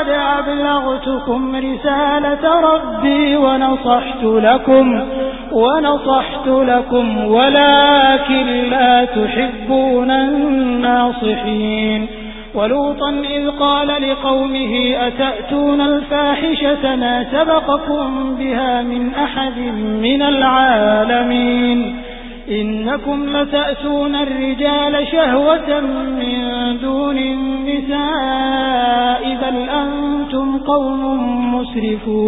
لقد أبلغتكم رسالة ربي ونصحت لكم ونصحت لكم ولكن لا تحبون الناصحين. ولوطا إذ قال لقومه أتأتون الفاحشة ما سبقكم بها من أحد من العالمين؟ إنكم لتأتون الرجال شهوة من قوم مسرفون